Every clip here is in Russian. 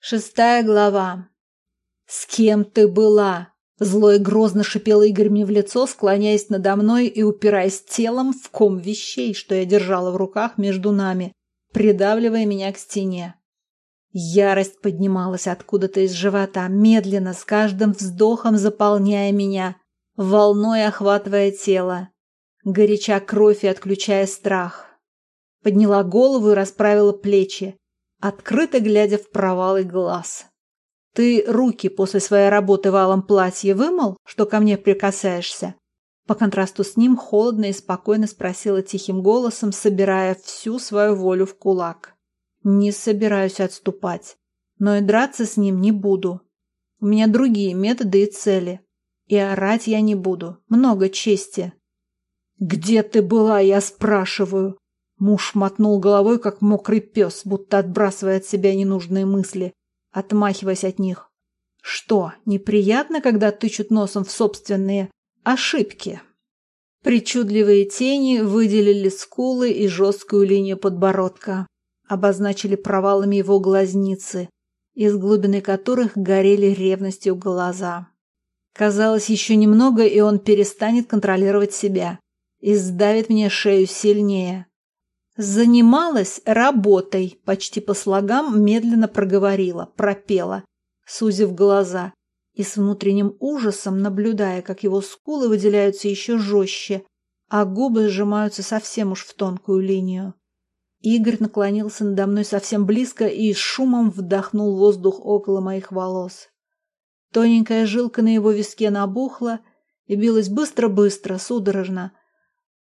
Шестая глава. «С кем ты была?» Зло и грозно шипел Игорь мне в лицо, склоняясь надо мной и упираясь телом в ком вещей, что я держала в руках между нами, придавливая меня к стене. Ярость поднималась откуда-то из живота, медленно, с каждым вздохом заполняя меня, волной охватывая тело, горяча кровь и отключая страх. Подняла голову и расправила плечи, открыто глядя в провалы глаз. «Ты руки после своей работы в алом платье вымыл, что ко мне прикасаешься?» По контрасту с ним холодно и спокойно спросила тихим голосом, собирая всю свою волю в кулак. «Не собираюсь отступать, но и драться с ним не буду. У меня другие методы и цели. И орать я не буду. Много чести». «Где ты была, я спрашиваю?» Муж мотнул головой, как мокрый пес, будто отбрасывая от себя ненужные мысли, отмахиваясь от них. Что, неприятно, когда тычут носом в собственные ошибки? Причудливые тени выделили скулы и жесткую линию подбородка, обозначили провалами его глазницы, из глубины которых горели ревностью глаза. Казалось, еще немного, и он перестанет контролировать себя и сдавит мне шею сильнее. Занималась работой, почти по слогам медленно проговорила, пропела, сузив глаза и с внутренним ужасом наблюдая, как его скулы выделяются еще жестче, а губы сжимаются совсем уж в тонкую линию. Игорь наклонился надо мной совсем близко и с шумом вдохнул воздух около моих волос. Тоненькая жилка на его виске набухла и билась быстро-быстро, судорожно.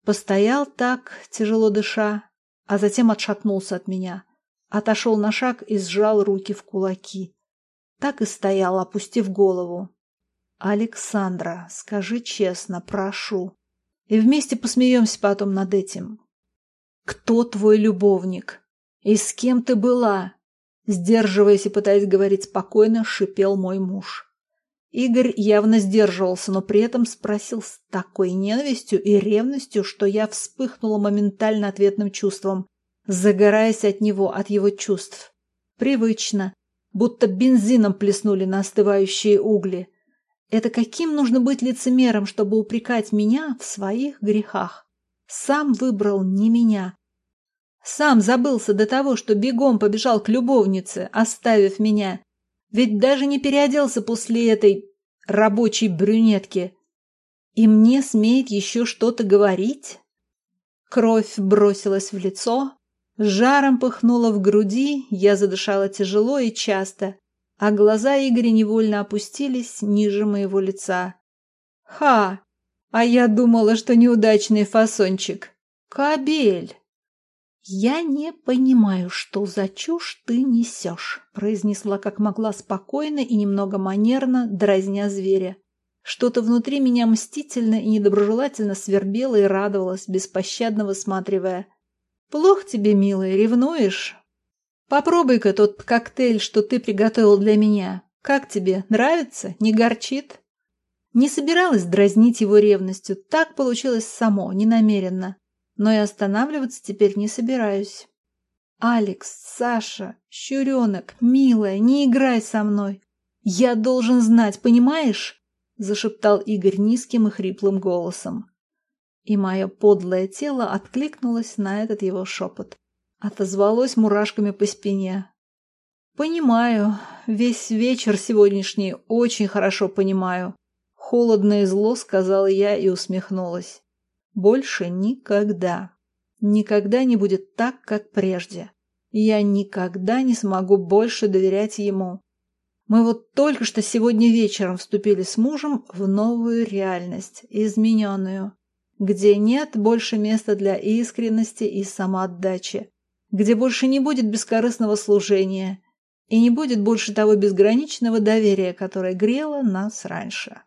Постоял так, тяжело дыша, а затем отшатнулся от меня, отошел на шаг и сжал руки в кулаки. Так и стоял, опустив голову. «Александра, скажи честно, прошу, и вместе посмеемся потом над этим. Кто твой любовник? И с кем ты была?» Сдерживаясь и пытаясь говорить спокойно, шипел мой муж. Игорь явно сдерживался, но при этом спросил с такой ненавистью и ревностью, что я вспыхнула моментально ответным чувством, загораясь от него, от его чувств. Привычно, будто бензином плеснули на остывающие угли. Это каким нужно быть лицемером, чтобы упрекать меня в своих грехах? Сам выбрал не меня. Сам забылся до того, что бегом побежал к любовнице, оставив меня. Ведь даже не переоделся после этой рабочей брюнетки. И мне смеет еще что-то говорить? Кровь бросилась в лицо, жаром пыхнула в груди, я задышала тяжело и часто, а глаза Игоря невольно опустились ниже моего лица. «Ха! А я думала, что неудачный фасончик. Кабель!» «Я не понимаю, что за чушь ты несешь», — произнесла как могла спокойно и немного манерно, дразня зверя. Что-то внутри меня мстительно и недоброжелательно свербело и радовалось, беспощадно высматривая. «Плохо тебе, милая, ревнуешь? Попробуй-ка тот коктейль, что ты приготовил для меня. Как тебе, нравится? Не горчит?» Не собиралась дразнить его ревностью, так получилось само, ненамеренно но и останавливаться теперь не собираюсь. «Алекс, Саша, Щуренок, милая, не играй со мной! Я должен знать, понимаешь?» – зашептал Игорь низким и хриплым голосом. И мое подлое тело откликнулось на этот его шепот. Отозвалось мурашками по спине. «Понимаю. Весь вечер сегодняшний очень хорошо понимаю». Холодно и зло сказала я и усмехнулась. Больше никогда. Никогда не будет так, как прежде. Я никогда не смогу больше доверять ему. Мы вот только что сегодня вечером вступили с мужем в новую реальность, измененную, где нет больше места для искренности и самоотдачи, где больше не будет бескорыстного служения и не будет больше того безграничного доверия, которое грело нас раньше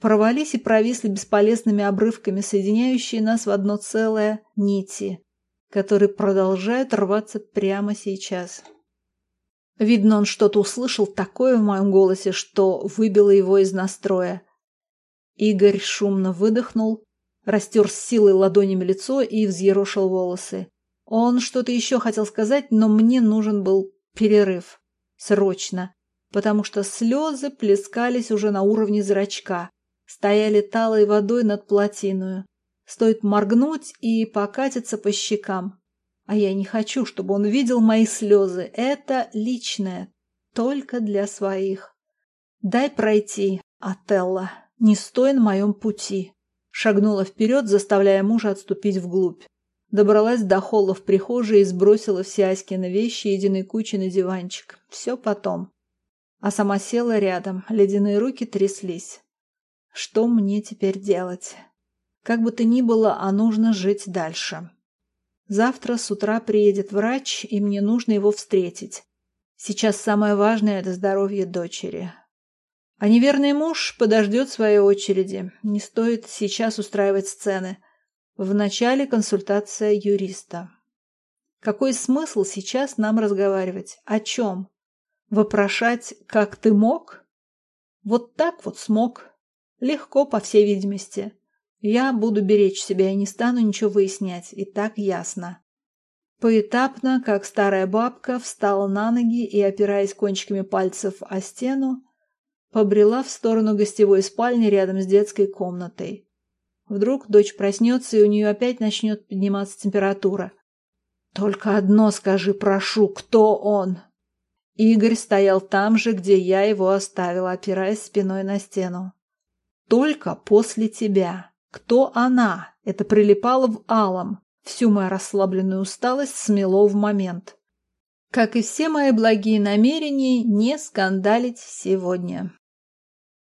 порвались и провисли бесполезными обрывками, соединяющие нас в одно целое нити, которые продолжают рваться прямо сейчас. Видно, он что-то услышал такое в моем голосе, что выбило его из настроя. Игорь шумно выдохнул, растер с силой ладонями лицо и взъерошил волосы. Он что-то еще хотел сказать, но мне нужен был перерыв. Срочно. Потому что слезы плескались уже на уровне зрачка. Стояли талой водой над плотиную. Стоит моргнуть и покатиться по щекам. А я не хочу, чтобы он видел мои слезы. Это личное. Только для своих. Дай пройти, Отелло. Не стой на моем пути. Шагнула вперед, заставляя мужа отступить вглубь. Добралась до холла в прихожей и сбросила все Аськины вещи единой кучи на диванчик. Все потом. А сама села рядом, ледяные руки тряслись. Что мне теперь делать? Как бы то ни было, а нужно жить дальше. Завтра с утра приедет врач, и мне нужно его встретить. Сейчас самое важное – это здоровье дочери. А неверный муж подождет своей очереди. Не стоит сейчас устраивать сцены. Вначале консультация юриста. Какой смысл сейчас нам разговаривать? О чем? Вопрошать, как ты мог? Вот так вот смог. Легко, по всей видимости. Я буду беречь себя и не стану ничего выяснять. И так ясно. Поэтапно, как старая бабка, встала на ноги и, опираясь кончиками пальцев о стену, побрела в сторону гостевой спальни рядом с детской комнатой. Вдруг дочь проснется, и у нее опять начнет подниматься температура. «Только одно скажи, прошу, кто он?» Игорь стоял там же, где я его оставила, опираясь спиной на стену. «Только после тебя. Кто она?» Это прилипало в алом. Всю мою расслабленную усталость смело в момент. Как и все мои благие намерения, не скандалить сегодня.